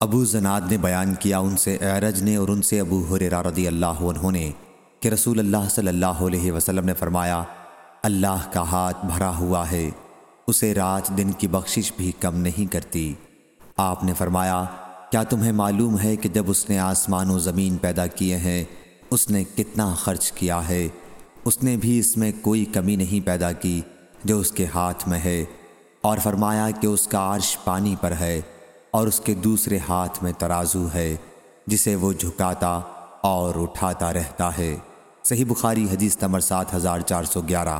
ابو زناد نے بیان کیا ان سے اعرج نے اور ان سے ابو حریرہ رضی اللہ عنہ نے کہ رسول اللہ صلی اللہ علیہ وسلم نے فرمایا، اللہ کا ہاتھ بھرا ہوا ہے، اسے رات دن کی بخشش بھی کم نہیں کرتی۔ آپ نے فرمایا، کیا تمہیں معلوم ہے کہ جب اس نے آسمان و زمین پیدا کیے ہیں، اس نے کتنا خرچ کیا ہے؟ اس نے بھی اس میں کوئی کمی نہیں پیدا کی جو اس کے ہاتھ میں ہے۔ اور فرمایا کہ اس کا عرش پانی پر ہے۔ اور اس کے دوسرے ہاتھ میں ترازو ہے، جسے وہ جھکاتا اور اٹھاتا رہتا ہے۔ صحیح بخاری حدیث نمبر سات ہزار چار سو گیارہ۔